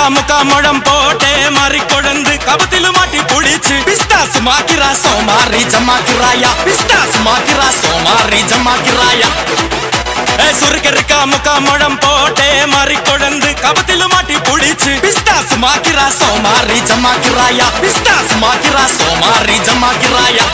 முக்கா முக்கா முழம் போட்டே மாறி கொழுந்து கபத்திலு மாட்டி புடிச்சு பிஸ்தா சுமாக்கிறா சோமாரி ஜமாக்கிறாயா பிஸ்தா சுமாக்கிறா சோமாரி ஜமாக்கிறாயா சுருக்கருக்கா முக்கா முழம் போட்டே மாறி கொழுந்து கபத்திலு மாட்டி புடிச்சு பிஸ்தா சுமாக்கிறா சோமாரி ஜமாக்கிறாயா பிஸ்தா சுமாக்கிறா சோமாரி ஜமாக்கிறாயா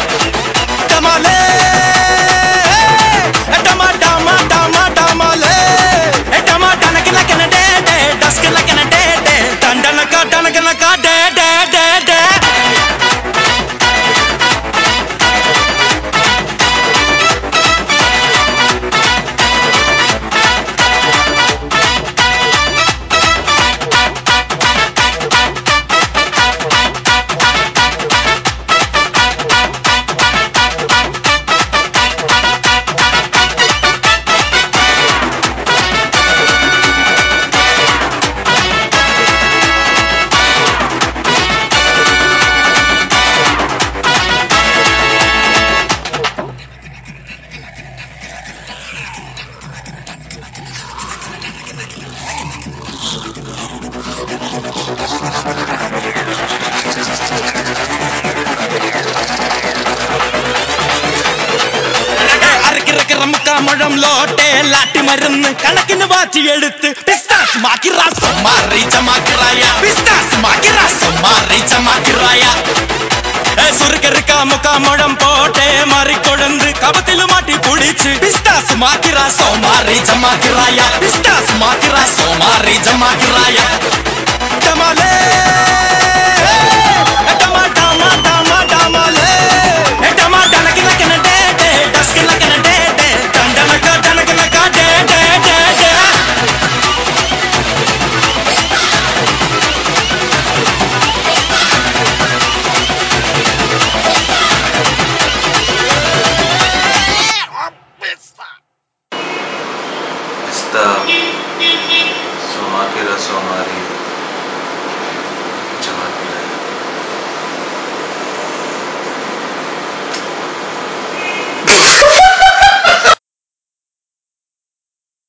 മുഴം ലോട്ടെ ലാട്ടി മരുന്ന് കണക്കിന് വാറ്റി എടുത്ത് പിസ്താസ് മാക്കിറാ സൊമാറി ചമാക്കിറായ. പിസ്താസ് മാക്കിറാ സൊമാറി ചമാക്കിറായ. സുരുക്കറുക്കാ മുക്കാ മുഴം പോട്ടെ മാറിക്കൊഴുந்து കപത്തിൽ മാറ്റി പുടിച്ച് പിസ്താസ് മാക്കിറാ സോമാറി ജമാക്കിറായ പിസ്താസ് മാക്കിറാ സോമാറി ജമാക്കിറായ ടമാ ماں کی رسم